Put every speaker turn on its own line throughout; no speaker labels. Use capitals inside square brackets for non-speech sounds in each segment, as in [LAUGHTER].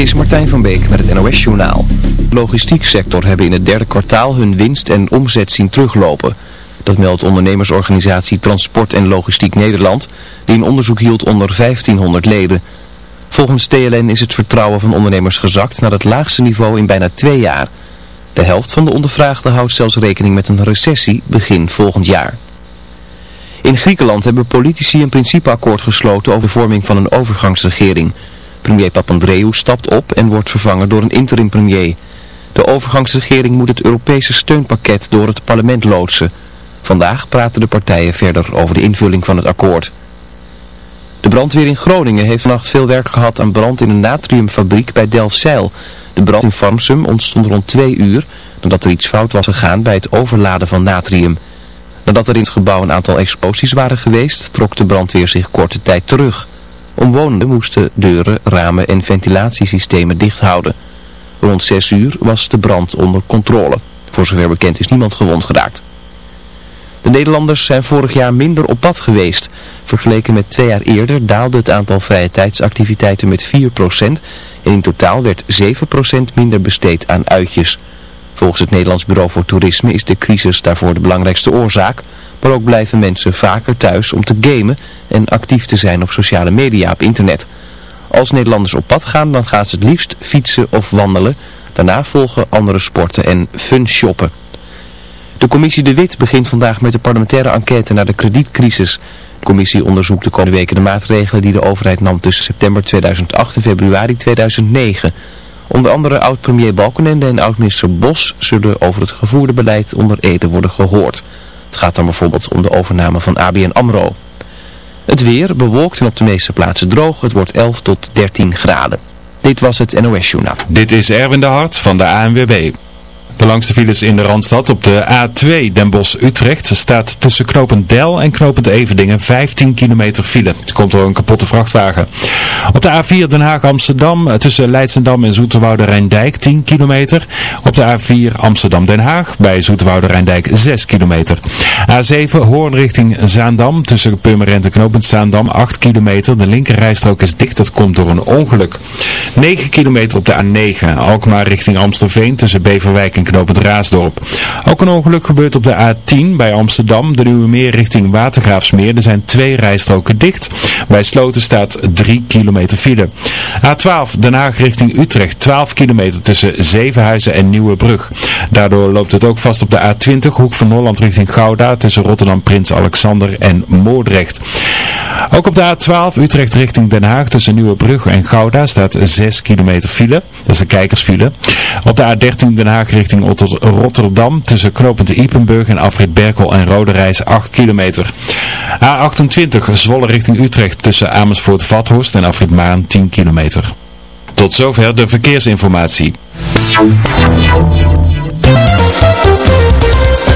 is Martijn van Beek met het NOS Journaal. De logistieksector hebben in het derde kwartaal hun winst en omzet zien teruglopen. Dat meldt ondernemersorganisatie Transport en Logistiek Nederland, die een onderzoek hield onder 1500 leden. Volgens TLN is het vertrouwen van ondernemers gezakt naar het laagste niveau in bijna twee jaar. De helft van de ondervraagden houdt zelfs rekening met een recessie begin volgend jaar. In Griekenland hebben politici een principeakkoord gesloten over de vorming van een overgangsregering. Premier Papandreou stapt op en wordt vervangen door een interim premier. De overgangsregering moet het Europese steunpakket door het parlement loodsen. Vandaag praten de partijen verder over de invulling van het akkoord. De brandweer in Groningen heeft vannacht veel werk gehad aan brand in een natriumfabriek bij Delfzijl. De brand in Farmsum ontstond rond twee uur nadat er iets fout was gegaan bij het overladen van natrium. Nadat er in het gebouw een aantal explosies waren geweest, trok de brandweer zich korte tijd terug. Omwonenden moesten deuren, ramen en ventilatiesystemen dicht houden. Rond 6 uur was de brand onder controle. Voor zover bekend is niemand gewond geraakt. De Nederlanders zijn vorig jaar minder op pad geweest. Vergeleken met twee jaar eerder daalde het aantal vrije tijdsactiviteiten met 4% en in totaal werd 7% minder besteed aan uitjes. Volgens het Nederlands Bureau voor Toerisme is de crisis daarvoor de belangrijkste oorzaak, maar ook blijven mensen vaker thuis om te gamen en actief te zijn op sociale media op internet. Als Nederlanders op pad gaan, dan gaan ze het liefst fietsen of wandelen. Daarna volgen andere sporten en fun shoppen. De commissie De Wit begint vandaag met de parlementaire enquête naar de kredietcrisis. De commissie onderzoekt de komende weken de maatregelen die de overheid nam tussen september 2008 en februari 2009. Onder andere oud-premier Balkenende en oud-minister Bos zullen over het gevoerde beleid onder Ede worden gehoord. Het gaat dan bijvoorbeeld om de overname van ABN AMRO. Het weer bewolkt en op de meeste plaatsen droog. Het wordt 11 tot 13 graden. Dit was het NOS Journaal.
Dit is Erwin de Hart van de ANWB. De langste files in de Randstad op de A2 Den Bosch-Utrecht staat tussen knopend Del en knopend Everdingen 15 kilometer file. Het komt door een kapotte vrachtwagen. Op de A4 Den Haag-Amsterdam tussen Leidsendam en Zoeterwoude Rijndijk 10 kilometer. Op de A4 Amsterdam-Den Haag bij Zoeterwoude Rijndijk 6 kilometer. A7 Hoorn richting Zaandam tussen Purmerend en knopend Zaandam 8 kilometer. De linkerrijstrook is dicht, dat komt door een ongeluk. 9 kilometer op de A9 Alkmaar richting Amstelveen tussen Beverwijk en knooppunt Raasdorp. Ook een ongeluk gebeurt op de A10 bij Amsterdam, de Nieuwe Meer richting Watergraafsmeer. Er zijn twee rijstroken dicht. Bij Sloten staat 3 kilometer file. A12 Den Haag richting Utrecht, 12 kilometer tussen Zevenhuizen en Nieuwebrug. Daardoor loopt het ook vast op de A20 Hoek van Holland richting Gouda tussen Rotterdam Prins Alexander en Moordrecht. Ook op de A12 Utrecht richting Den Haag tussen Nieuwebrug en Gouda staat 6 kilometer file. Dat is de kijkersfile. Op de A13 Den Haag richting Rotterdam tussen knooppunt Ipenburg en Afrit Berkel en Rode Reis 8 kilometer. A28 Zwolle richting Utrecht tussen Amersfoort Vathorst en Afrit Maan 10 kilometer. Tot zover de verkeersinformatie.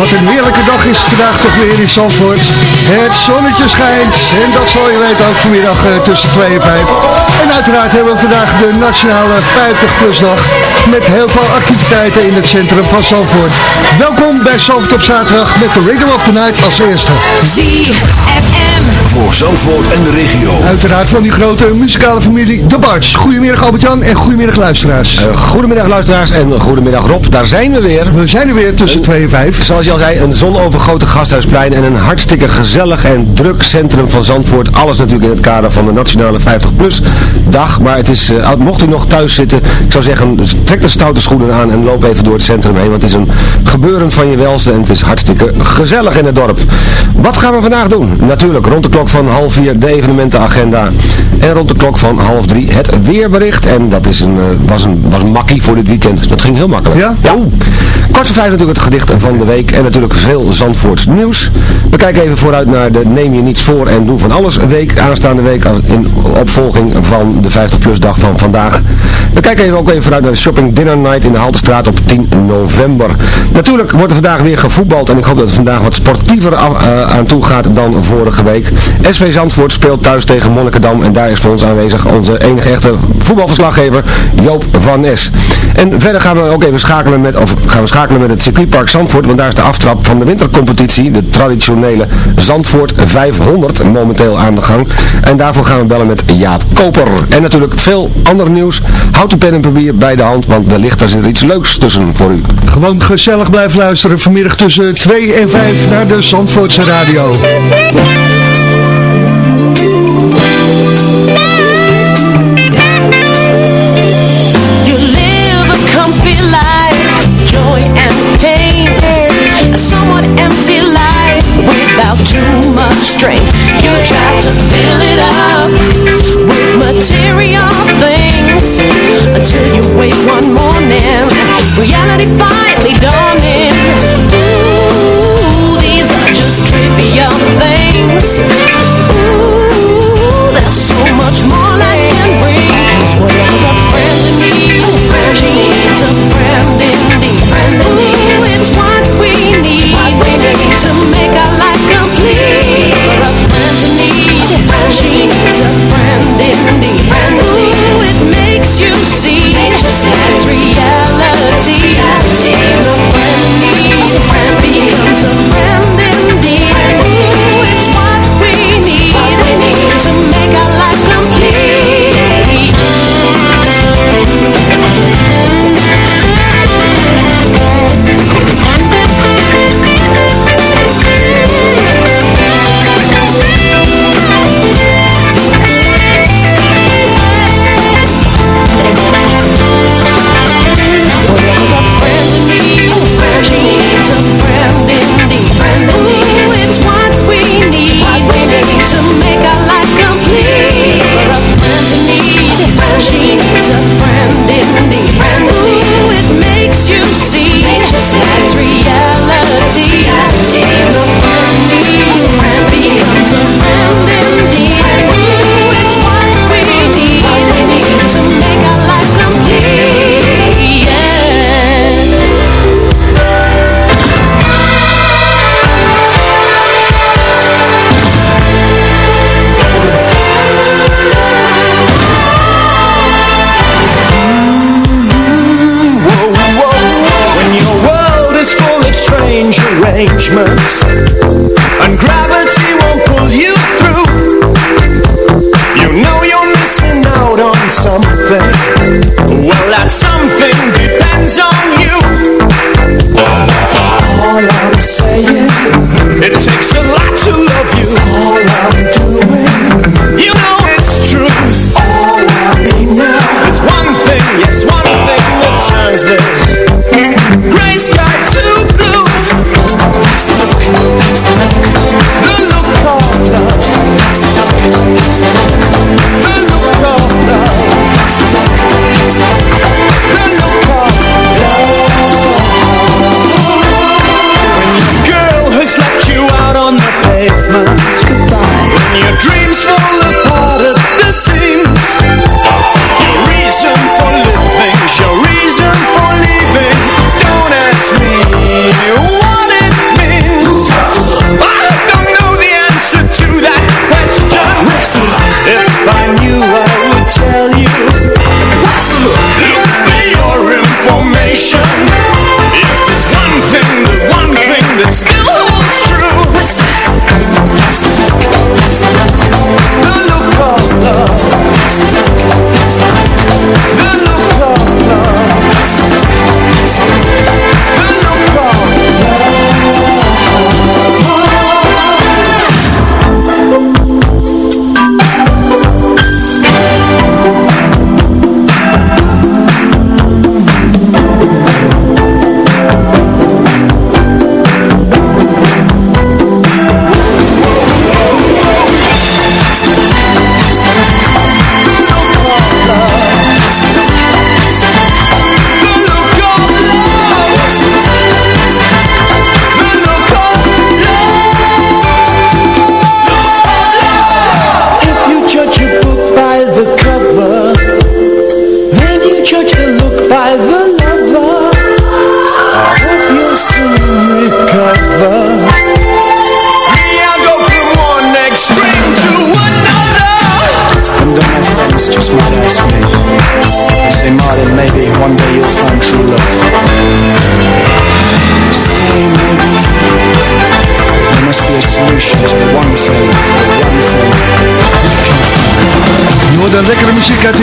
Wat een heerlijke dag is vandaag toch weer in Zandvoort. Het zonnetje schijnt en dat zal je weten ook vanmiddag uh, tussen 2 en 5. En uiteraard hebben we vandaag de nationale 50-plus dag met heel veel activiteiten in het centrum van Zandvoort. Welkom bij Zandvoort op zaterdag met de Rhythm of the Night als eerste.
ZFM voor Zandvoort en de regio.
Uiteraard van die grote muzikale familie De Barts. Goedemiddag Albert-Jan en goedemiddag luisteraars.
Uh, goedemiddag luisteraars en goedemiddag Rob. Daar zijn we weer.
We zijn er weer tussen 2 en 5.
Zoals je al zei, een zonovergoten gasthuisplein en een hartstikke gezellig en druk centrum van Zandvoort. Alles natuurlijk in het kader van de Nationale 50PLUS dag. Maar het is, uh, mocht u nog thuis zitten, ik zou zeggen, trek de stoute schoenen aan en loop even door het centrum heen. Want het is een gebeuren van je welste en het is hartstikke gezellig in het dorp. Wat gaan we vandaag doen? Natuurlijk rond de klok van half vier de evenementenagenda. En rond de klok van half drie het weerbericht. En dat is een, uh, was, een, was een makkie voor dit weekend. Dat ging heel makkelijk.
Ja?
Ja. Kwart voor vijf natuurlijk het gedicht van de week. En natuurlijk veel Zandvoorts nieuws. We kijken even vooruit naar de Neem je niets voor en doe van alles week. Aanstaande week in opvolging van de 50 plus dag van vandaag. We kijken even ook even vooruit naar de Shopping Dinner Night in de Haltestraat op 10 november. Natuurlijk wordt er vandaag weer gevoetbald. En ik hoop dat het vandaag wat sportiever uh, aan toe gaat dan vorige week. SV Zandvoort speelt thuis tegen Monnikendam. En daar is voor ons aanwezig onze enige echte voetbalverslaggever Joop van Nes. En verder gaan we ook even schakelen met, of gaan we schakelen met het circuitpark Zandvoort. Want daar is de aftrap van de wintercompetitie. De traditionele Zandvoort 500 momenteel aan de gang. En daarvoor gaan we bellen met Jaap Koper. En natuurlijk veel ander nieuws. Houd de pen en papier bij de hand. Want wellicht daar zit er iets leuks tussen voor u.
Gewoon gezellig blijven luisteren vanmiddag tussen 2 en 5 naar de Zandvoortse radio.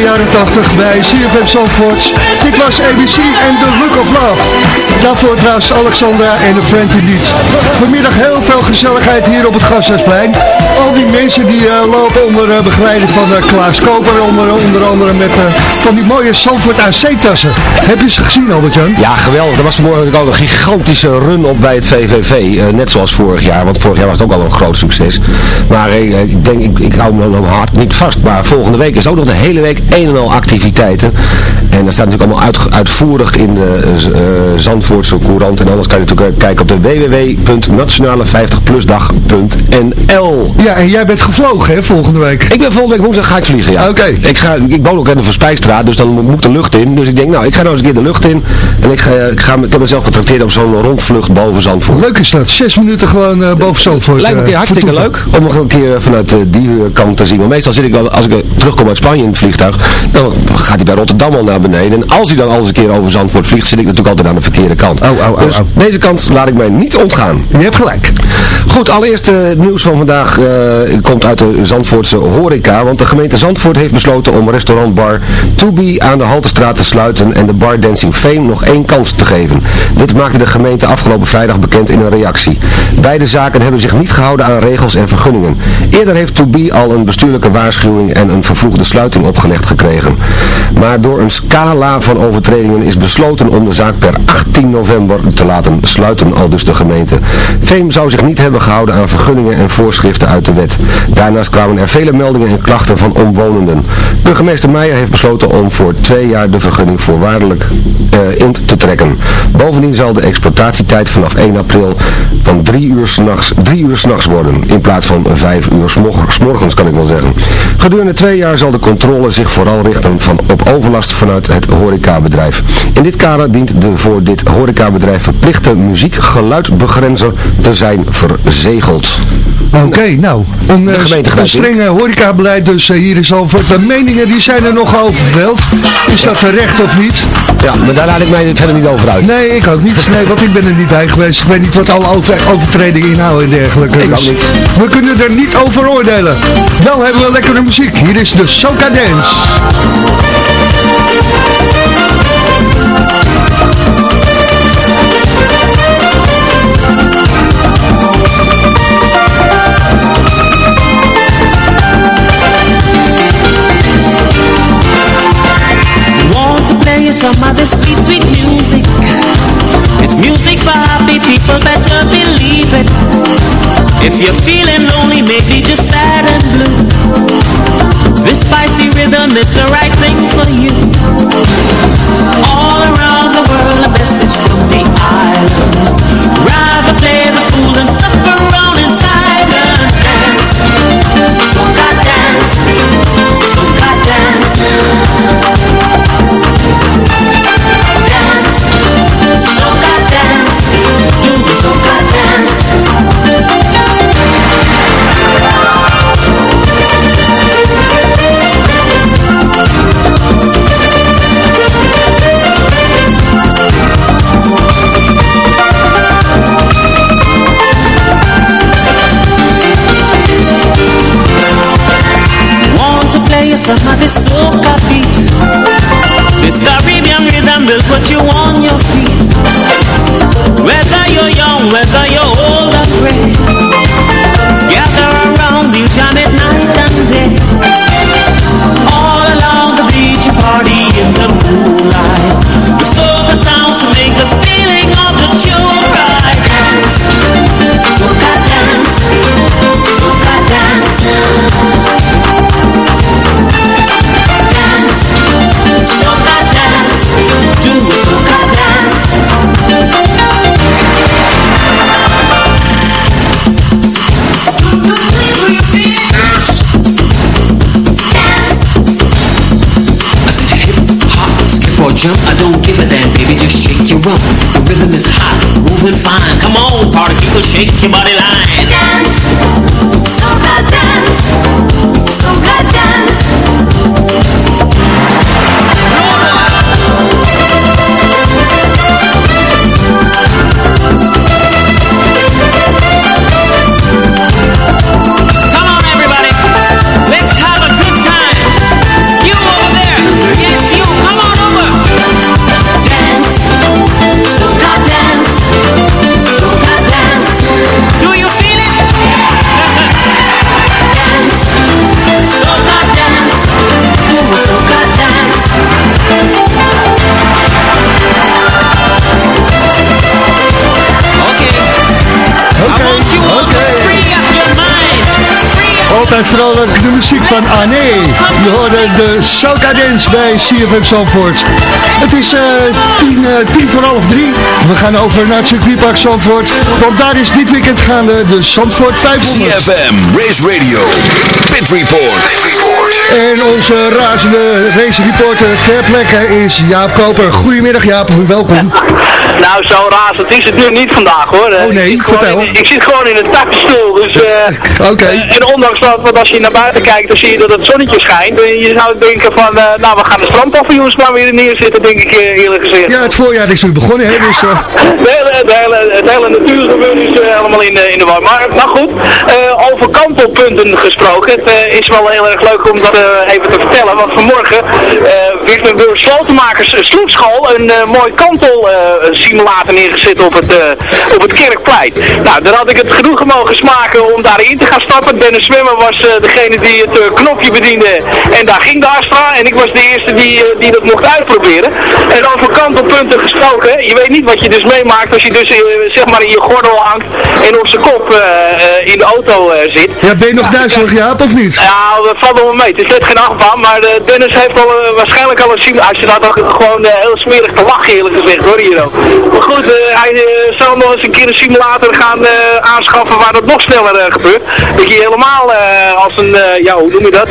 Jaren 80 bij CFM Zandvoort. Dit was ABC en The Look of Love. Daarvoor trouwens Alexandra en de Friend. Vanmiddag heel veel gezelligheid hier op het Gasthuisplein. Al die mensen die eh, lopen onder eh, begeleiding van uh, Klaas Koper, onder, onder andere met van die mooie Zandvoort AC-tassen. Heb je ze gezien Albert-Jan?
Ja, geweldig. Er was morgen ook een gigantische run op bij het VVV. net zoals vorig jaar, want vorig jaar was het ook al een groot succes. Maar ik denk, ik, ik hou nog hard niet vast. Maar volgende week is ook nog de hele week een en al activiteiten. En dat staat natuurlijk allemaal uit, uitvoerig in de uh, Zandvoortse Courant. En anders kan je natuurlijk kijken op de www.nationale50plusdag.nl
Ja, en jij bent gevlogen hè, volgende week?
Ik ben volgende week woensdag ga ik vliegen, ja.
Oké.
Ik, ga, ik woon ook in de Verspijstraat, dus dan moet ik de lucht in. Dus ik denk, nou, ik ga nou eens een keer de lucht in. En ik, ga, ik, ga, ik heb mezelf getrakteerd op zo'n rondvlucht boven Zandvoort.
Leuk is dat, zes minuten gewoon uh, boven Zandvoort.
Lijkt me een keer hartstikke leuk om nog een keer vanuit die kant te zien. Maar meestal zit ik wel, als ik terugkom uit Spanje in het vliegtuig, dan gaat hij bij Rotterdam al naar beneden. En als hij dan al eens een keer over Zandvoort vliegt, zit ik natuurlijk altijd aan de verkeerde kant.
Oh, oh, oh,
dus deze kant laat ik mij niet ontgaan.
Je hebt gelijk.
Goed, allereerst het nieuws van vandaag uh, komt uit de Zandvoortse horeca. Want de gemeente Zandvoort heeft besloten om restaurantbar To Be aan de Haltestraat te sluiten en de bar Dancing Fame nog één kans te geven. Dit maakte de gemeente afgelopen vrijdag bekend in een reactie. Beide zaken hebben zich niet gehouden aan regels en vergunningen. Eerder heeft To Be al een bestuurlijke waarschuwing en een vervoegde sluiting opgelegd gekregen. Maar door een scala van overtredingen is besloten om de zaak per 18 november te laten sluiten, al dus de gemeente. Fame zou zich niet hebben gehouden aan vergunningen en voorschriften uit de wet. Daarnaast kwamen er vele meldingen en klachten van omwonenden. Burgemeester Meijer heeft besloten om voor twee jaar de vergunning voorwaardelijk uh, in te trekken. Bovendien zal de exploitatietijd vanaf 1 april van 3 uur s'nachts uur s'nachts worden, in plaats van 5 uur s kan ik wel zeggen. Gedurende twee jaar zal de controle zich vooral richten van, op overlast vanuit het horecabedrijf. In dit kader dient de voor dit horecabedrijf verplichte muziekgeluidbegrenzer te zijn verzegeld.
Oké, nou, een,
de gemeente
een strenge horecabeleid dus uh, hier is al voor de meningen die zijn er nog over verdeeld. Is dat terecht of niet?
Ja, maar daar laat ik mij verder niet over uit.
Nee, ik ook niet. Nee, want ik ben er niet bij geweest. Ik weet niet wat alle over, overtredingen inhouden en dergelijke.
Ik
dus
ook niet.
We kunnen er niet over oordelen. Wel hebben we lekkere muziek. Hier is de Soca Dance.
Some sweet, sweet music. It's music for happy people, better believe it. If you're feeling lonely, maybe just sad and blue. This spicy rhythm is the Rhythm
is hot, moving fine. Come on, party people, shake your body line.
Altijd vrolijk de muziek van Anne. Je hoorde de Soca Dance bij CFM Zandvoort. Het is eh, tien, eh, tien voor half drie. We gaan over naar het circuitpark Zandvoort. Want daar is dit weekend gaande de Zandvoort 500.
CFM Race Radio, Pit Report.
En onze razende race reporter ter plekke is Jaap Koper. Goedemiddag Jaap, welkom.
Nou, zo razend is het nu niet vandaag hoor.
Oh nee,
ik zit gewoon
vertel.
in- ik zit gewoon in een taxistoel, dus... eh, [LAUGHS]
Oké.
En ondanks dat, want als je naar buiten kijkt, dan zie je dat het zonnetje schijnt. En je zou denken van, eh, nou we gaan de strandpaviljoens maar weer neerzetten, denk ik eh, eerlijk gezegd.
Ja, het voorjaar is nu begonnen, hè, dus... eh, [LAUGHS]
De hele, de hele, het hele natuurgebeuren is eh, helemaal in de, in de war. Maar, maar goed, eh, over kantelpunten gesproken. Het eh, is wel heel erg leuk om dat eh, even te vertellen. Want vanmorgen eh er door Slotenmakers Sloepschool een eh, mooi kantelsimulator neergezet op het, eh, op het Kerkplein. Nou, daar had ik het genoegen mogen smaken om daarin te gaan stappen. Dennis Zwemmer was eh, degene die het eh, knopje bediende. En daar ging de Astra. En ik was de eerste die, eh, die dat mocht uitproberen. En over kantelpunten gesproken. Je weet niet wat je dus meemaakt als je dus eh, zeg maar in je gordel hangt en op zijn kop eh, eh, in de auto eh, zit.
ja, ben je nog duizelig Jaap, of niet?
Ja, dat valt wel mee. Het is net geen achtbaan, maar eh, Dennis heeft al, eh, waarschijnlijk al een sim. Hij staat ook gewoon eh, heel smerig te lachen eerlijk gezegd hoor hier ook. Maar goed, eh, hij eh, zal nog eens een keer een simulator gaan aanschaffen waar dat nog sneller gebeurt. Dat je helemaal als een, ja hoe noem je dat,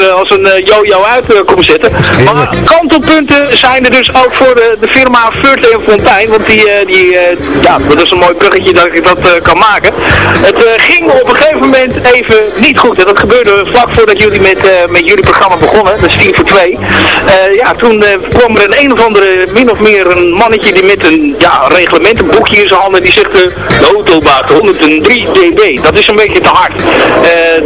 er, als een yo-yo uit komt zetten. Maar kantelpunten zijn er dus ook voor de, de firma Furt en Fontijn, want die, die ja, dat is een mooi bruggetje dat ik dat kan maken. Het ging op een gegeven moment even niet goed. En dat gebeurde vlak voordat jullie met, met jullie programma begonnen, dat is 4 voor 2. Eh, ja, toen eh, kwam er een een of andere, min of meer een mannetje die met een ja, reglementenboekje in zijn handen, die zegt eh, de auto baat 103 dB. Dat is een beetje te hard.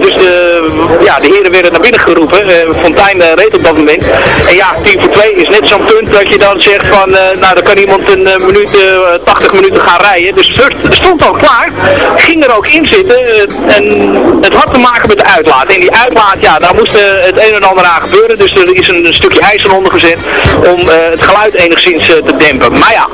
Dus de, ja, de heren werden naar binnen geroepen. Fontijn reed op dat moment. En ja, 10 voor 2 is net zo'n punt dat je dan zegt van, nou dan kan iemand een minuut, eh, 80 minuten gaan rijden. Dus Furt stond al klaar, ging er ook in zitten. en het had te maken met de uitlaat. En die uitlaat, ja, daar moest het een en ander aan gebeuren. Dus er is een, stukje ijzer onder gezet om eh, het geluid enigszins eh, te dempen. Maar ja,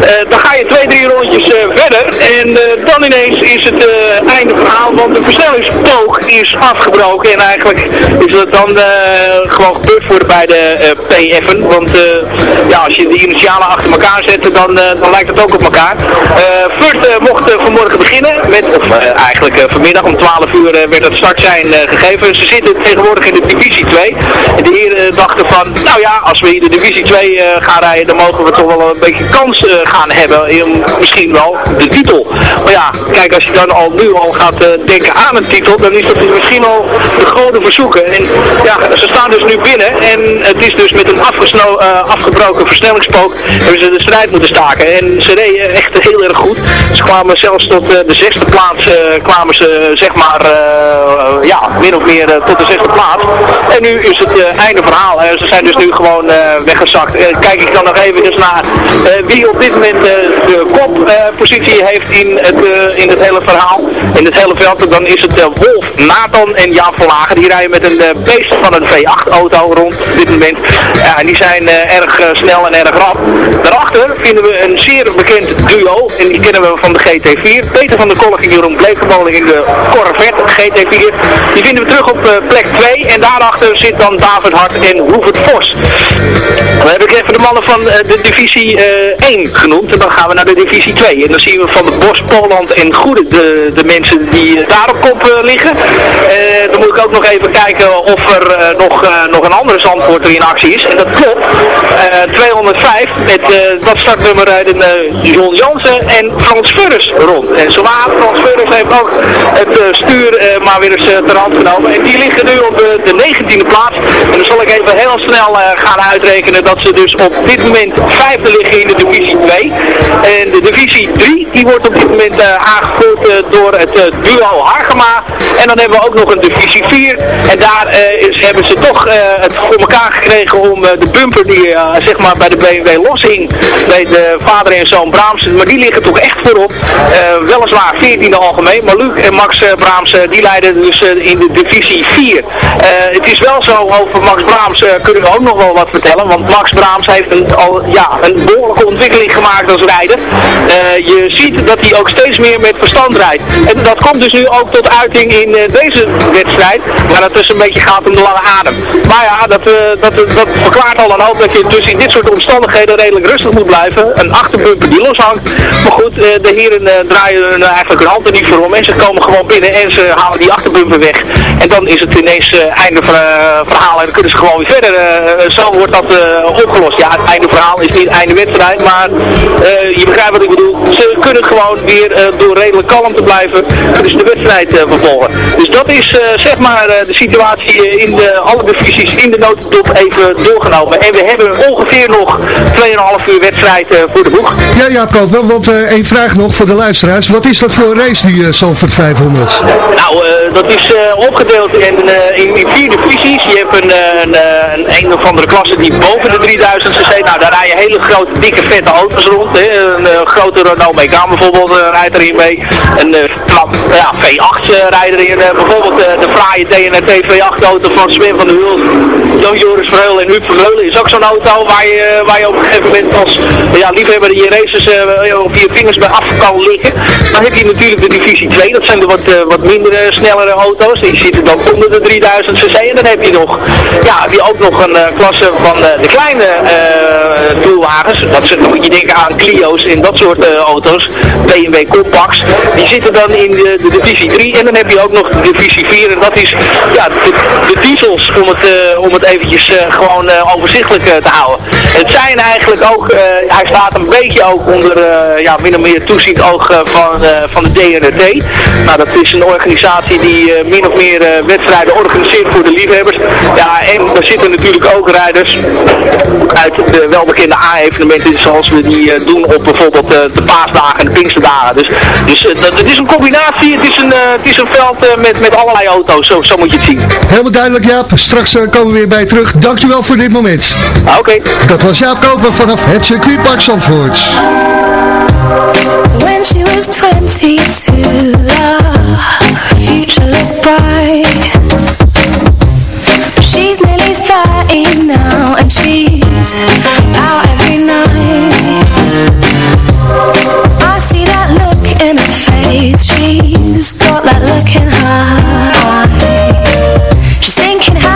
eh, dan ga je twee, drie rondjes verder. En dan ineens is het einde verhaal, want de versnellingspook is afgebroken. En eigenlijk is dat dan gewoon gebeurd voor de beide eh, PF'en. Want ja, als je de initialen achter elkaar zet, dan, dan lijkt het ook op elkaar. Furt mocht vanmorgen beginnen, met, of eigenlijk vanmiddag om 12 uur werd het startsein eh, gegeven. Ze zitten tegenwoordig in de divisie 2. En de heren dachten van, nou ja, als we in de divisie 2 eh, gaan rijden, dan mogen we toch wel een beetje kans eh, gaan hebben. in misschien wel de titel. Maar ja, kijk, als je dan al nu al gaat eh, denken aan een titel, dan is dat misschien al de grote verzoeken. En ja, ze staan dus nu binnen en het is dus met een afgebroken versnellingspook hebben ze de strijd moeten staken. En ze reden echt heel erg goed. Ze kwamen zelfs tot de zesde plaats, kwamen ze zeg maar, ja, min of meer tot de zesde plaats. En nu is het einde verhaal. Ze zijn dus nu gewoon eh, weggezakt. Eh, kijk ik dan nog even dus naar eh, wie op dit moment de koppositie heeft in het, in het hele verhaal. In het hele veld. Dan is het Wolf, Nathan en Jan Verlagen. Die rijden met een beest van een V8-auto rond op dit moment. En die zijn erg snel en erg rap. Daarachter vinden we een zeer bekend duo. En die kennen we van de GT4. Peter van der Kolk en Jeroen Bleekemolen in de Corvette GT4. Die vinden we terug op plek 2. En daarachter zit dan David Hart en Hoevert Vos. Dan heb ik even de mannen van eh, de divisie eh, 1 genoemd. En dan gaan we naar de divisie 2. En dan zien we van de Bos, Poland en Goede de, de mensen die eh, daar op kop eh, liggen. Eh, dan moet ik ook nog even kijken of er eh, nog, eh, nog een andere zandvoorter in actie is. En dat klopt. Eh, 205 met eh, dat startnummer rijden eh John Jansen en Frans Furres rond. En zowaar Frans Furres heeft ook het eh, stuur eh, maar weer eens eh, ter hand genomen. En die liggen nu op de 19e plaats. En dan zal ik even heel snel eh, gaan uitrekenen dat ze dus op dit moment vijfde liggen in de divisie 2. En de divisie 3 die wordt op dit moment eh, aangevoerd eh, door het duo Hargema. En dan hebben we ook nog een divisie 4. En daar is, hebben ze toch het voor elkaar gekregen om de bumper die zeg maar bij de BMW loshing bij de vader en zoon Braams. Maar die liggen toch echt voorop. Weliswaar 14e algemeen. Maar Luc en Max Braams eh, die leiden dus in de divisie 4. Eh, het is wel zo over Max Braams kunnen we ook nog wel wat vertellen. Want Max Braams heeft een, al, ja, een behoorlijke ontwikkeling gemaakt als rijder. Eh, je ziet dat hij ook steeds meer met verstand rijdt. En dat komt dus nu ook tot uiting in eh, deze wedstrijd, waar het dus een beetje gaat om de lange adem. Maar ja, dat, eh, dat, dat verklaart al een hoop dat je dus in dit soort omstandigheden redelijk rustig moet blijven. Een achterbumper die loshangt. Maar goed, de heren draaien hun, eigenlijk hun handen niet voor om en ze komen gewoon binnen en ze halen die achterbumper weg. En dan is het ineens einde ver- verhaal en dan kunnen ze gewoon weer verder. Eh, zo wordt dat eh, opgelost. Ja, het einde verhaal is niet einde wedstrijd, maar eh, je begrijpt wat ik bedoel. Ze kunnen gewoon weer door redelijk kalm te blijven, ze de wedstrijd vervolgen. Dus dat is zeg maar de situatie in de, alle divisies in de notendop even doorgenomen. En we hebben ongeveer nog 2,5 uur wedstrijd voor de boeg.
Ja, ja, Koper, want één vraag nog voor de luisteraars. Wat is dat voor een race, die uh, Zandvoort 500?
Nou, dat is opgedeeld in, in, in vier divisies. Je hebt een, een, eh, een, een of andere klasse die boven de 3000 cc, nou daar rijden hele grote, dikke, vette auto's rond. Hè. Een eh, grote Renault Megane bijvoorbeeld eh, rijdt erin mee. Een eh, ja, V8 eh, rijdt erin. Bijvoorbeeld de fraaie DNRT V8 auto van Sven van der Hulst. Joris Verheulen en Huub Vermeulen is ook zo'n auto waar je, waar je op een gegeven moment als ja, liefhebber je races eh, op je vingers bij af kan liggen. Dan heb je natuurlijk de divisie 2, dat zijn de wat, eh, wat minder eh, snellere auto's. Die zitten dan onder de 3000 cc. En dan heb je nog, ja, heb je ook nog een eh, klasse van eh, de kleine eh toelwagens. Dat dan moet je denken aan Clio's en dat soort eh, auto's. BMW Compacts. Die zitten dan in de, de divisie 3. En dan heb je ook nog de divisie 4. En dat is ja, de, de diesels om het, eh, om het eventjes eh, gewoon eh, overzichtelijk eh, te houden. Het zijn eigenlijk ook, hij staat een beetje ook onder ja, min of meer toezicht oog van, van de DNRT. Nou, dat is een organisatie die min of meer wedstrijden organiseert voor de liefhebbers. Ja, en daar zitten natuurlijk ook rijders uit de welbekende A-evenementen zoals we die doen op bijvoorbeeld de paasdagen en de pinksterdagen. Dus, dus dat, het is een combinatie, het is een, het is een veld met, met allerlei auto's, zo, zo moet je het zien.
Helemaal duidelijk, Jaap. Straks komen we weer bij je terug. Dankjewel voor dit moment.
Oké.
Dat was Jaap Koper vanaf het circuitpark Zandvoort.
When she was 22, the future looked bright. She's nearly 30 now, and she's out every night. I see that look in her face. She's got that look in her eye. She's thinking, how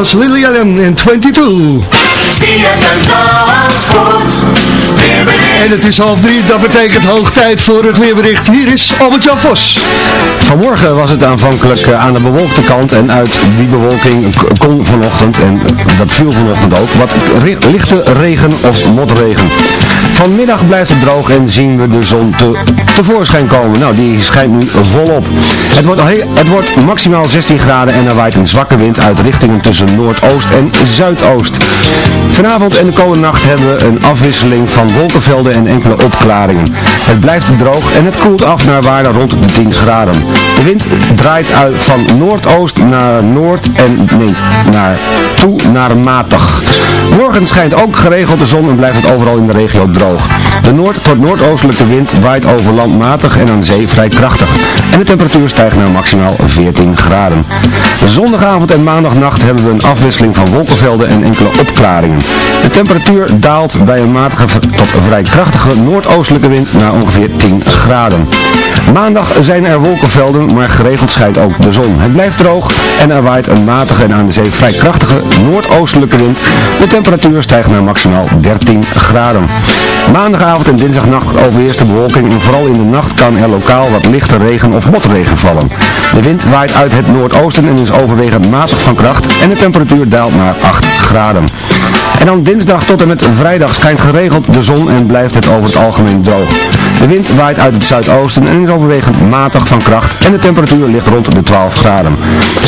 Lily Allen in 22. En het is half drie, dat betekent hoog tijd voor het weerbericht. Hier is Albert-Jan Vos.
Vanmorgen was het aanvankelijk eh, aan de bewolkte kant en uit die bewolking kon vanochtend, en dat viel vanochtend ook, wat lichte regen of motregen. Vanmiddag blijft het droog en zien we de zon te, tevoorschijn komen. Nou, die schijnt nu volop. Het wordt, het wordt maximaal 16 graden en er waait een zwakke wind uit richtingen tussen noordoost en zuidoost. Vanavond en de komende nacht hebben we een afwisseling van wolkenvelden en enkele opklaringen. Het blijft droog en het koelt af naar waarde rond de 10 graden. De wind draait uit van noordoost naar noord en nee, naar toe naar matig. Morgen schijnt ook geregeld de zon en blijft het overal in de regio droog. De noord- tot noordoostelijke wind waait over land matig en aan zee vrij krachtig. En de temperatuur stijgt naar maximaal 14 graden. Zondagavond en maandagnacht hebben we een afwisseling van wolkenvelden en enkele opklaringen. De temperatuur daalt bij een matige tot vrij krachtige noordoostelijke wind naar ongeveer 10 graden. Maandag zijn er wolkenvelden, maar geregeld schijnt ook de zon. Het blijft droog en er waait een matige en aan de zee vrij krachtige noordoostelijke wind. De temperatuur stijgt naar maximaal 13 graden. Maandagavond en dinsdagnacht overheerst de bewolking en vooral in de nacht kan er lokaal wat lichte regen of motregen vallen. De wind waait uit het noordoosten en is overwegend matig van kracht en de temperatuur daalt naar 8 graden. En dan dinsdag tot en met vrijdag schijnt geregeld de zon en blijft het over het algemeen droog. De wind waait uit het zuidoosten en is overwegend matig van kracht en de temperatuur ligt rond de 12 graden.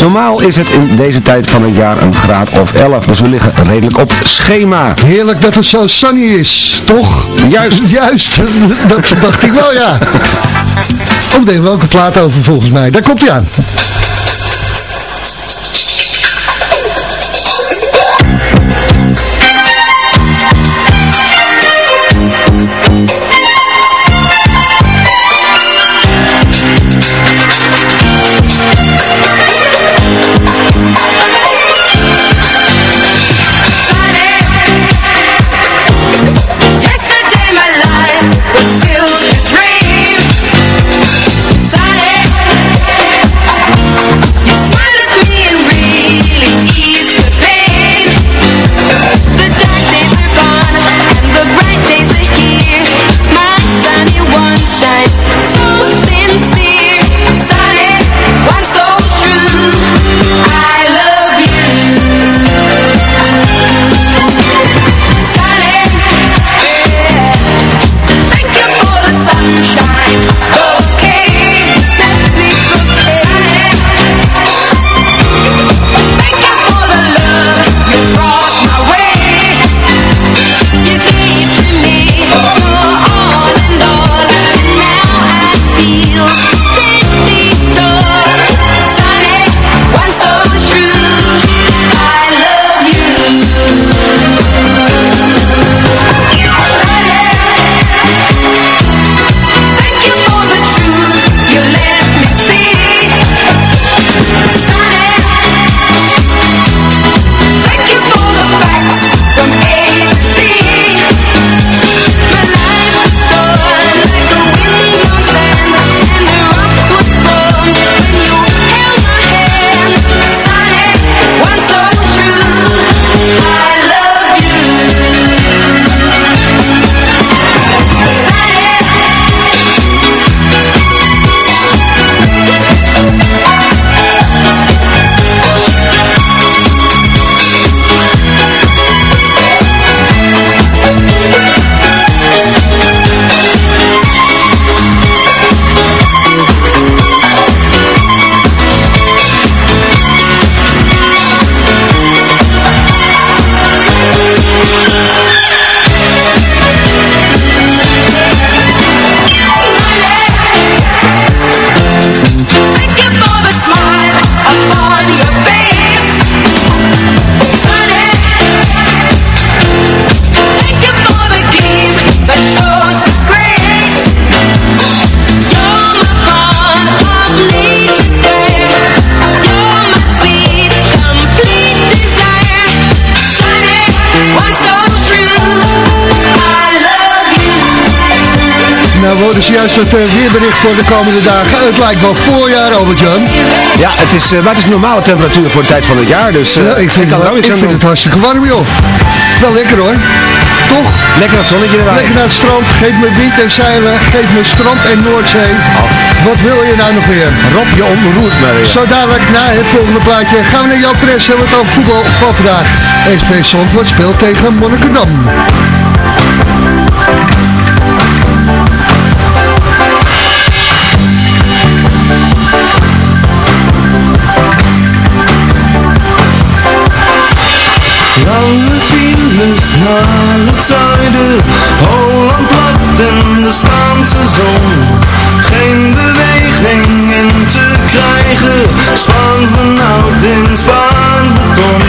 Normaal is het in deze tijd van het jaar een graad of 11, dus we liggen redelijk op schema.
Heerlijk dat het zo sunny is, toch?
Juist. [LAUGHS]
Juist, dat dacht ik wel, ja. Kom, denk welke plaat over volgens mij. Daar komt hij aan. Ze juist het eh, weerbericht voor de komende dagen. Het lijkt wel voorjaar, Albert-Jan.
Ja, het is, eh, maar het is normale temperatuur voor de tijd van het jaar. Dus eh,
Ja, ik vind,
ook
het, ik vind het hartstikke warm, joh. Wel lekker hoor. Toch?
Lekker dat zonnetje erbij.
Lekker naar het strand, geef me wind en zeilen, geef me strand en Noordzee. Wat wil je nou nog meer?
Rob, je onroert me weer.
Zo dadelijk na het volgende plaatje gaan we naar Jan Fres hebben we het over voetbal van vandaag. SV Zandvoort speelt tegen Monnikendam.
Files naar het zuiden, Holland plat en de Spaanse zon. Geen beweging in te krijgen, Spaans benauwd in Spaans beton.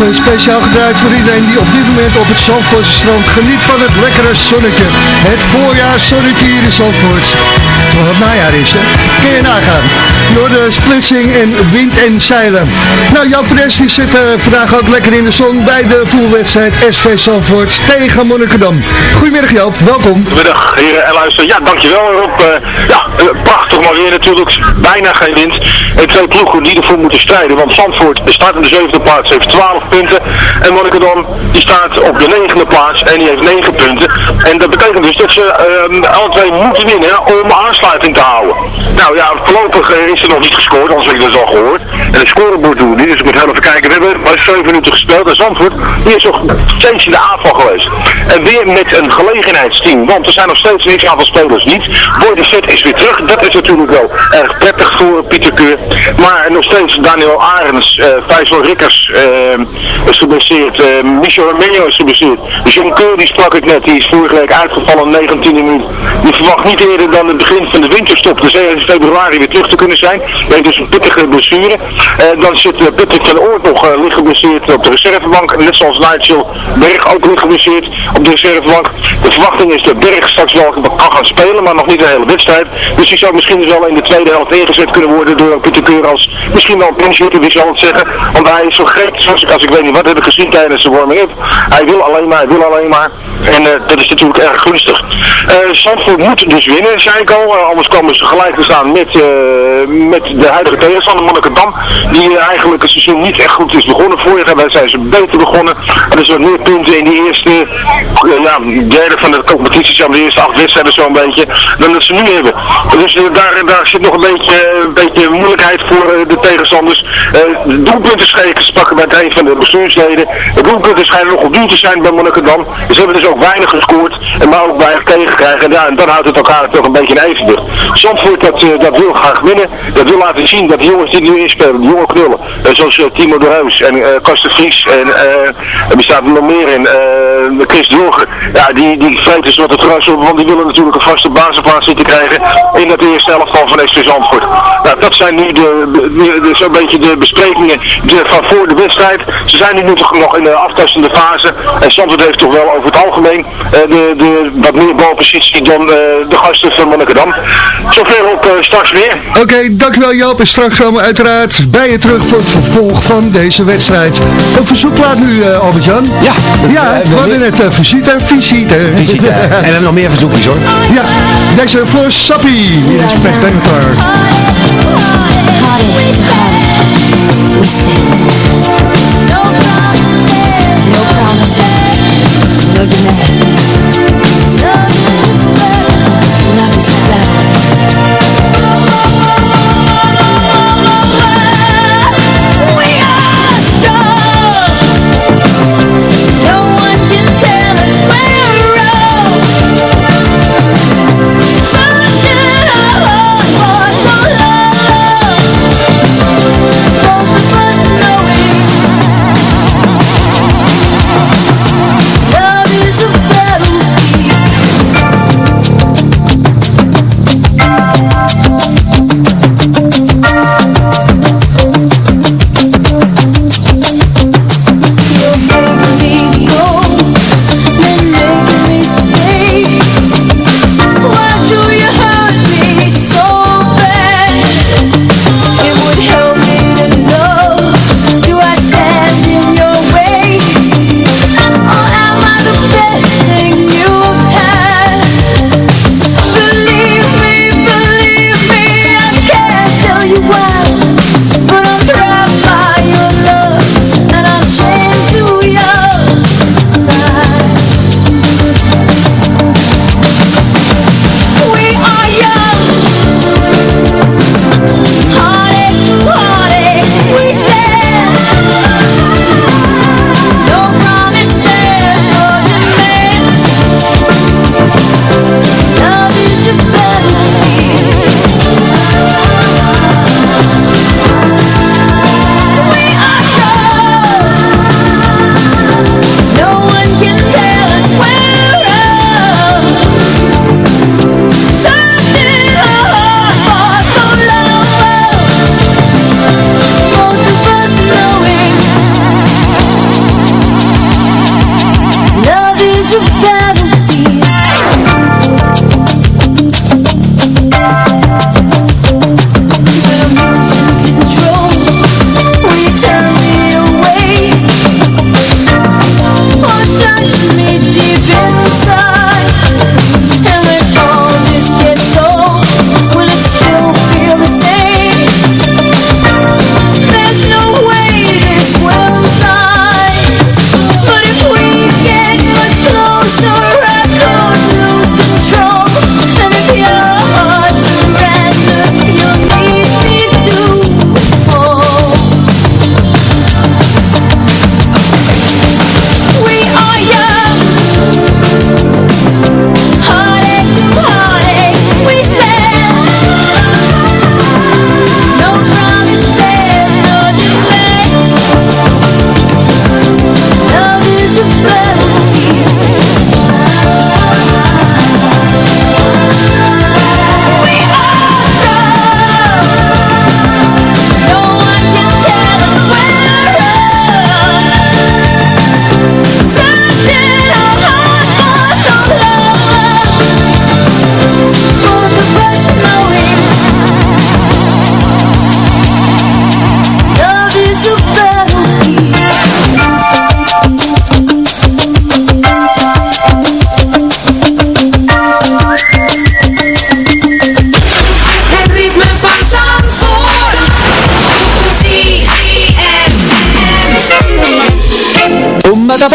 Even speciaal gedraaid voor iedereen die op dit moment op het Zandvoortse strand geniet van het lekkere zonnetje. Het voorjaarszonnetje hier in Zandvoort. Terwijl het najaar is, hè? Kun je nagaan. Door de splitsing en wind en zeilen. Nou, Jan Fres die zit eh, vandaag ook lekker in de zon bij de voetbalwedstrijd SV Zandvoort tegen Monnikendam. Goedemiddag Joop, welkom.
Goedemiddag heren en luister. Ja, dankjewel Rob. Eh, ja, eh, prachtig maar weer natuurlijk. Bijna geen wind. En twee ploegen die ervoor moeten strijden. Want Zandvoort staat in de zevende plaats, heeft 12 punten. En Monnikendam die staat op de negende plaats en die heeft 9 punten. En dat betekent dus dat ze ehm, alle twee moeten winnen om aansluiting te houden. Nou ja, voorlopig eh, is er nog niet gescoord, anders heb ik dat al gehoord. En het scorebord doen dus ik moet heel even kijken. We hebben maar 7 minuten gespeeld en Zandvoort die is nog steeds in de aanval geweest. En weer met een gelegenheidsteam, want er zijn nog steeds een aantal spelers niet. Boy de is weer terug, dat is natuurlijk wel erg prettig voor Pieter Keur. Maar nog steeds Daniel Arends, uh, Faisal Rikkers is geblesseerd. Michel Armenio is geblesseerd. Dus John Keur die sprak ik net, die is vorige week uitgevallen 19e minuut. Die verwacht niet eerder dan het begin van de winterstop, de 7 februari, weer terug te kunnen zijn. Heeft dus een pittige blessure. dan zit Patrick van Oort nog uh, op de reservebank. Net zoals Nigel Berg ook geblesseerd op de reservebank. De verwachting is dat Berg straks wel kan gaan spelen, maar nog niet de hele wedstrijd. Dus zou misschien wel in de tweede helft neergezet kunnen worden door Pieter Keur als misschien wel een pinchhitter, wie zal het zeggen. Want hij is zo gek, zoals ik, als ik weet niet wat heb ik gezien tijdens de warming-up. Hij wil alleen maar, hij wil alleen maar. En uh, dat is natuurlijk erg gunstig. Uh, moet dus winnen, zei ik al. Uh, anders komen ze gelijk te staan met, met de huidige tegenstander, Monnikendam. Die eigenlijk het seizoen niet echt goed is begonnen. Vorige wedstrijd zijn ze beter begonnen. Er zijn meer punten in die eerste ja, derde van de competitie, zeg de eerste acht wedstrijden zo'n beetje, dan dat ze nu hebben. Dus daar, daar zit nog een beetje, een beetje moeilijkheid voor de tegenstanders. de doelpunten pakken bij een van de bestuursleden. De doelpunten schijnen nog op duur te zijn bij Monnikendam. Ze hebben dus ook weinig gescoord, en maar ook weinig tegenkrijgen. En, ja, en dan houdt het elkaar toch een beetje in evenwicht. Zandvoort dat, dat wil graag winnen. Dat wil laten zien dat de jongens die nu inspelen, de jonge knullen, zoals Timo de Reus en uh, Vries en er bestaat er nog meer in, Chris Droger. Ja, die, die vreten ze wat het gras op, want die willen natuurlijk een vaste basisplaats zitten krijgen in eerste elftal van SV Zandvoort. Nou, dat zijn nu de, de, de zo'n beetje de besprekingen de, van voor de wedstrijd. Ze zijn nu toch nog in de aftastende fase. En Zandvoort heeft toch wel over het algemeen uh, de, de wat meer balpositie dan uh, de gasten van Monnikendam. Zover op uh, straks weer.
Oké, okay, dankjewel Joop. En straks gaan we uiteraard bij je terug voor het vervolg van deze wedstrijd. Een verzoekplaat nu, Albert-Jan.
Ja.
Ja, we hadden net visite, visite.
Visite. en we hebben nog meer verzoekjes hoor.
Ja, deze voor Sappie. Is Spectacular. We No promises, no demands.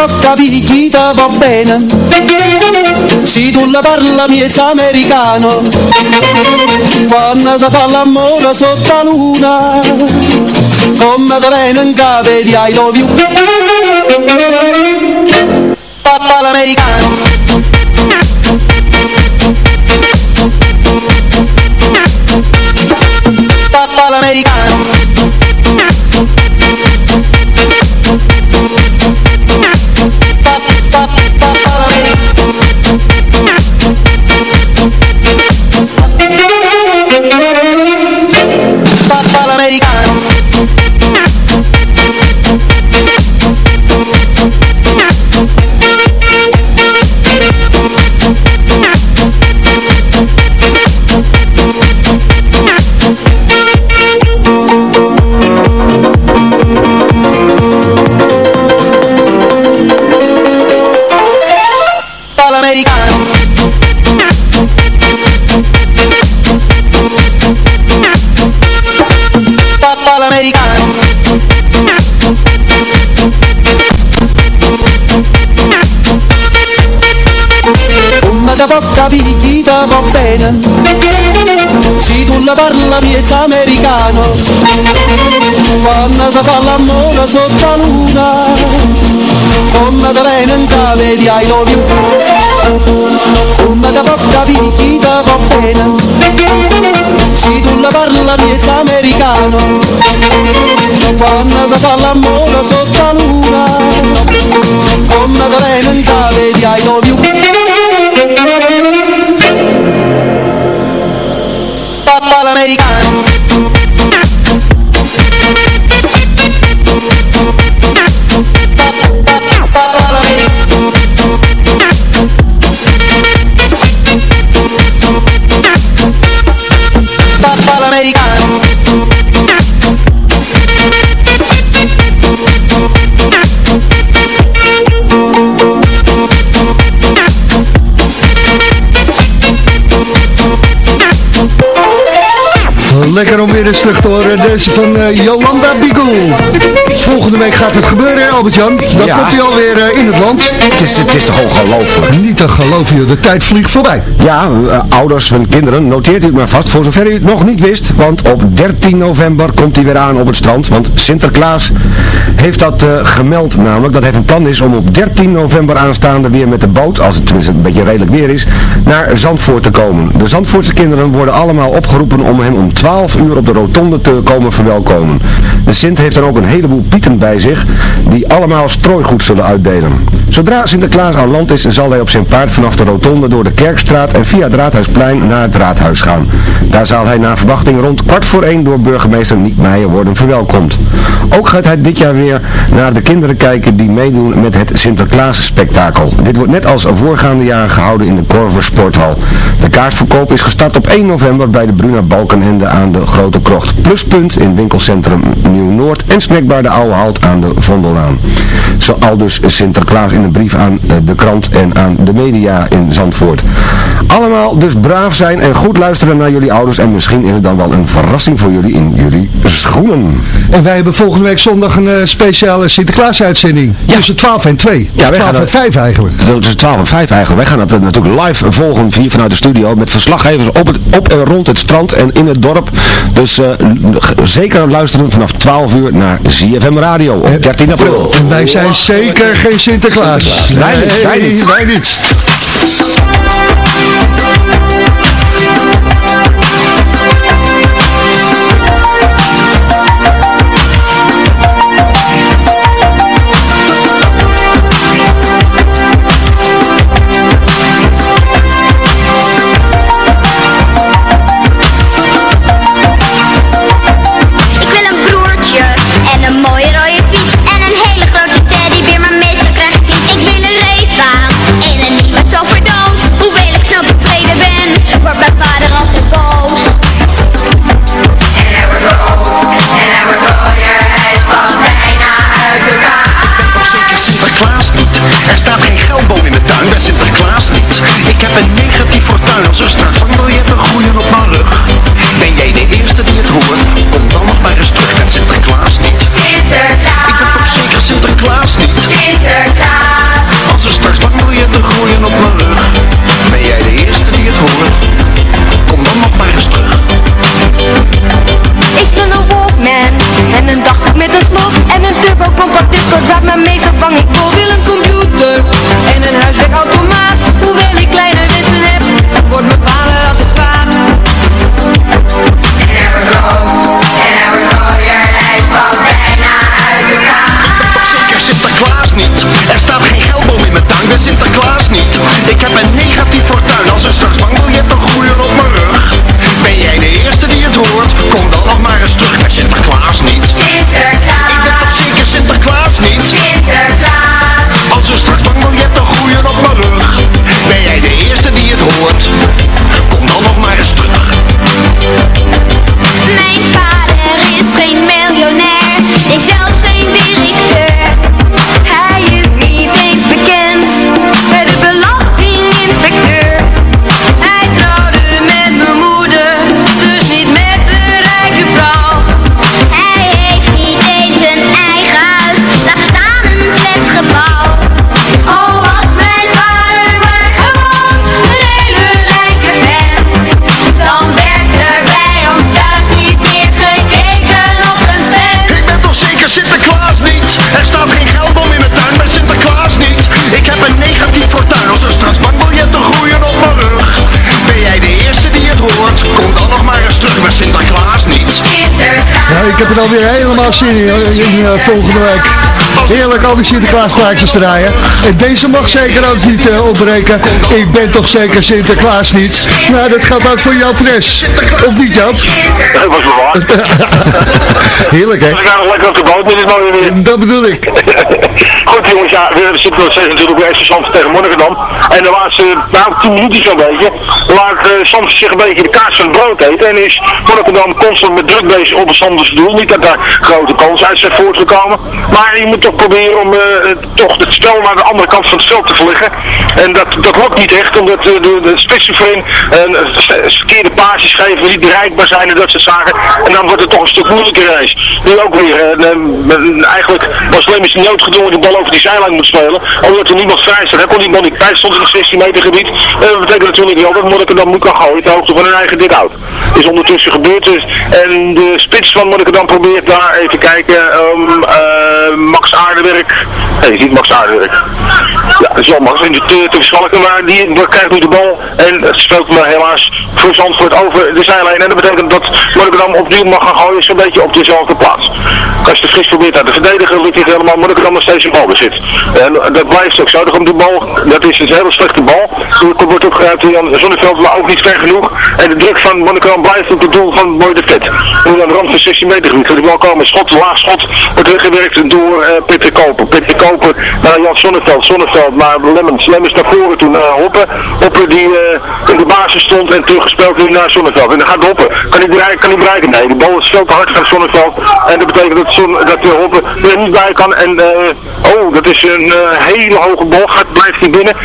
Porta picchita va bene. Se tu la parla miezza americano. Quando si fa l'amore sotto la luna Come te viene in capo di I love Papà l'americano. Papà l'americano porta picchita va bene? Se tu la parla miezza americano. Quando si fa l'amore sotto la luna Come da viene in capo di I love you Come da porta picchita va bene? Se tu la parla miezza americano. Quando si fa l'amore sotto la luna Come da viene in capo di
weer eens terug te horen. Deze van eh, Jolanda Bigel. Volgende week gaat het gebeuren, Albert-Jan. Dan
Ja.
komt hij alweer eh, in het land.
Het is, het is toch ongelooflijk.
Niet te geloven, joh. De tijd vliegt voorbij.
Ja, eh, ouders van kinderen, noteert u het maar vast, voor zover u het nog niet wist. Want op 13 november komt hij weer aan op het strand. Want Sinterklaas heeft dat gemeld namelijk, dat hij van plan is om op 13 november aanstaande weer met de boot, als het tenminste een beetje redelijk weer is, naar Zandvoort te komen. De Zandvoortse kinderen worden allemaal opgeroepen om hem om 12 uur op de rotonde te komen verwelkomen. De Sint heeft dan ook een heleboel pieten bij zich, die allemaal strooigoed zullen uitdelen. Zodra Sinterklaas aan land is, zal hij op zijn paard vanaf de rotonde door de Kerkstraat en via het Raadhuisplein naar het Raadhuis gaan. Daar zal hij naar verwachting rond kwart voor één door burgemeester Niek Meijer worden verwelkomd. Ook gaat hij dit jaar weer naar de kinderen kijken die meedoen met het Sinterklaas spektakel. Dit wordt net als voorgaande jaren gehouden in de Korver Sporthal. De kaartverkoop is gestart op 1 november bij de Bruna Balkenende aan de Grote Krocht. Pluspunt in winkelcentrum Nieuw-Noord en snackbar de Oude Halt aan de Vondellaan. Zo al dus Sinterklaas in een brief aan eh, de krant en aan de media in Zandvoort. Allemaal dus braaf zijn en goed luisteren naar jullie ouders en misschien is het dan wel een verrassing voor jullie in jullie schoenen.
En wij hebben volgende week zondag een eh, speciale Sinterklaas-uitzending. Tussen 12 en 2.
Ja, wij
12
gaan
en 5 eigenlijk.
Tussen 12 en 5 eigenlijk. Wij gaan dat eh, natuurlijk live volgen hier vanuit de studio met verslaggevers op, het, op en rond het strand en in het dorp. Dus eh, g- zeker luisteren vanaf 12 uur naar ZFM Radio op 13 april.
En wij zijn zeker geen Sinterklaas.
Wij niet, wij niet.
Ik
heb er alweer helemaal zin in, in eh, volgende week. Heerlijk al die Sinterklaasplaatjes draaien. En deze mag zeker ook niet uh, opbreken. Ik ben toch zeker Sinterklaas niet. Nou, dat geldt ook voor Joop Fres. Of niet, Joop?
Dat was wel waar. [LAUGHS]
Heerlijk, hè?
Ik ga nog lekker op de boot met dit mooie weer.
Dat bedoel ik. [LAUGHS]
Goed jongens, ja, we zitten nog steeds natuurlijk bij Zand tegen Monnikendam. En de laatste, nou, 10 minuten zo'n beetje, laat uh, Zand zich een beetje de kaas van het brood eten. En is Monnikendam constant met druk bezig op het Sanders doel. Niet dat daar grote kans uit zijn voortgekomen. Maar je moet toch proberen om uh, toch het spel naar de andere kant van het veld te verleggen. En dat, dat lukt niet echt, omdat de, de voorin een verkeerde paasjes geven, niet bereikbaar zijn en dat soort zaken. En dan wordt het toch een stuk moeilijker reis. Nu ook weer, eigenlijk was Lemmens noodgedwongen de bal over die zijlijn moet spelen, omdat er niemand vrij staat. Hij kon die man niet stond in het 16 meter gebied. En dat betekent natuurlijk wel dat Monnikendam moet kan gooien, ter hoogte van hun eigen dik out. Is ondertussen gebeurd dus. En de spits van Monnikendam probeert daar even kijken, um, uh, Max Aardewerk. Nee, niet Max Aardewerk. Ja, dat is wel Max, te, te verschalken, maar die krijgt nu de bal en het speelt maar helaas voor Zandvoort over de zijlijn. En dat betekent dat Monnikendam opnieuw mag gaan gooien, zo'n beetje op dezelfde plaats. Als je de fris probeert aan te verdedigen, lukt het helemaal Monnikendam nog steeds in En dat blijft ook zo. Dan komt de bal, dat is een hele slechte bal. Er wordt opgeruimd door Jan Zonneveld, maar ook niet ver genoeg. En de druk van Monnikendam blijft op het doel van Boy de Vet. Nu aan de rand van 16 meter gebied. De bal komen, schot, laag schot, wordt weggewerkt door uh, Peter Koper. Peter Koper naar Jan Zonneveld, Zonneveld naar Lemmens. Lemmens naar voren toe naar Hoppen. Hoppen die in de basis stond en teruggespeeld naar Zonneveld. En dan gaat Hoppen. Kan hij bereiken? Kan hij bereiken? Nee, de bal is veel te hard van Zonneveld. En dat betekent dat, Zon, dat Hoppen er niet bij kan. En oh, dat is een hele hoge bal. Gaat, blijft hij binnen.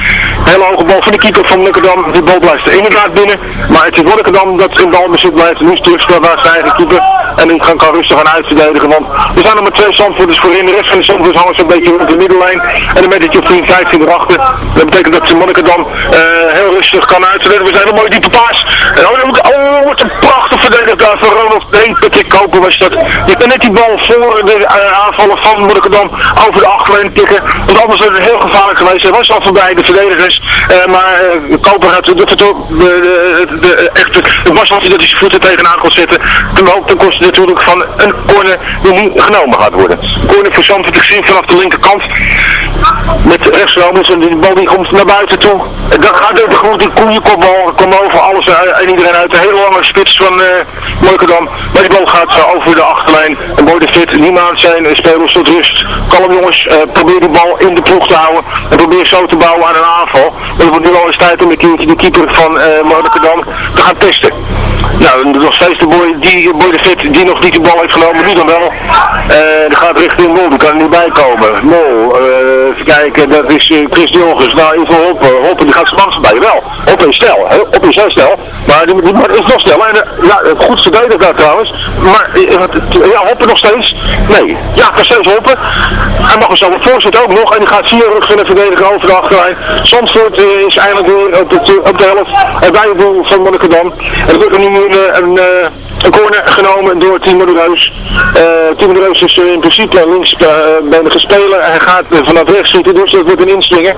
Hele hoge bal van de keeper van Lukkerdam. Die bal blijft er inderdaad binnen. Maar het is Lukkerdam dat in balbezit blijft. Nu is terugspel naar zijn eigen keeper. En die gaan kan rustig aan uitverdedigen. Want er zijn er maar twee zandvoerders voorin. De rest van de zandvoerders hangen zo'n beetje rond de middellijn. En dan met het je 10, 15 erachter. Dat betekent dat de Monnikendam uh, heel rustig kan uitverdedigen. We zijn een mooie diepe paas. En oh, oh, wat een prachtig verdedigd daar van Ronald Deen. Patrick Koper was dat. Je kan net die bal voor de uh, aanvallen van Monnikendam over de achterlijn tikken. Want anders is het heel gevaarlijk geweest. Hij was al voorbij de verdedigers. Uh, maar Koper had de, de, de, de, echt, het was dat hij zijn voeten tegenaan kon zetten. Ten, ten koste natuurlijk van een corner die genomen gaat worden. Corner voor Zandvoort gezien vanaf de linkerkant. Met rechtsromers en die bal die komt naar buiten toe. Dan gaat de gewoon die koeienkopbal, komt over alles en iedereen uit. Een hele lange spits van uh. Maar die bal gaat zo over de achterlijn. En Boy de Fit, niemand zijn spelers tot rust. Kalm jongens, uh, probeer de bal in de ploeg te houden. En probeer zo te bouwen aan een aanval. Want het wordt nu al eens tijd om een de keeper van uh, te gaan testen. Nou, nog steeds de boy, die, boy de Fit die nog niet de bal heeft genomen, nu dan wel. Uh, die gaat richting Mol, die kan er niet bij komen. Mol, even kijken, dat is uh, Chris Dilgers. Nou, even Hoppen, Hoppen die gaat zijn langs bij. Wel, Hoppen is snel, hè? Hoppen is heel snel. Maar die, die is nog snel. En, ja, goed verdedigd daar trouwens. Maar ja, Hoppen nog steeds. Nee, ja, nog steeds Hoppen. Hij mag er zo voorzet ook nog. En die gaat vier rug kunnen verdedigen over de achterlijn. Zandvoort is eindelijk weer op de, op de helft. Bij het van Monnikendam. En dat wordt er nu een, een, een corner genomen door Timo de Reus. Uh, Timo de Reus is in principe links uh, benige speler. Hij gaat vanaf rechts schieten, dus dat wordt een inslinger.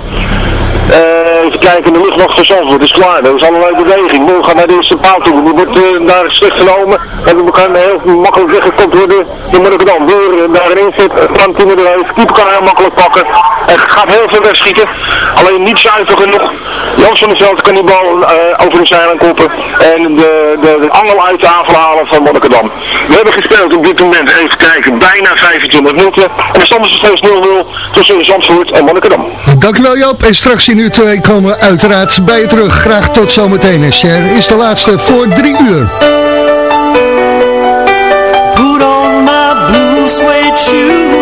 Uh, even kijken, de luchtmacht van is klaar. Dat is allerlei beweging. Mol gaat naar de eerste paal toe. Die wordt uh, daar slecht genomen. En we kan heel makkelijk weggekopt worden. Dan moet ik dan weer uh, daar een inzet van Timo de Reus. Keeper kan heel makkelijk pakken. Hij gaat heel veel wegschieten. Alleen niet zuiver genoeg. Jans van der Veld kan die bal over de zijlijn koppen. En de, de, de angel uit de aanval halen van Monnikendam. We hebben gespeeld op dit moment, even kijken, bijna 25 minuten. En de is nog steeds 0-0 tussen Zandvoort en Monnikendam.
Dankjewel Joop. En straks in uur 2 komen we uiteraard bij je terug. Graag tot zometeen. En Cher is de laatste voor 3 uur.
Put on my blue suede shoes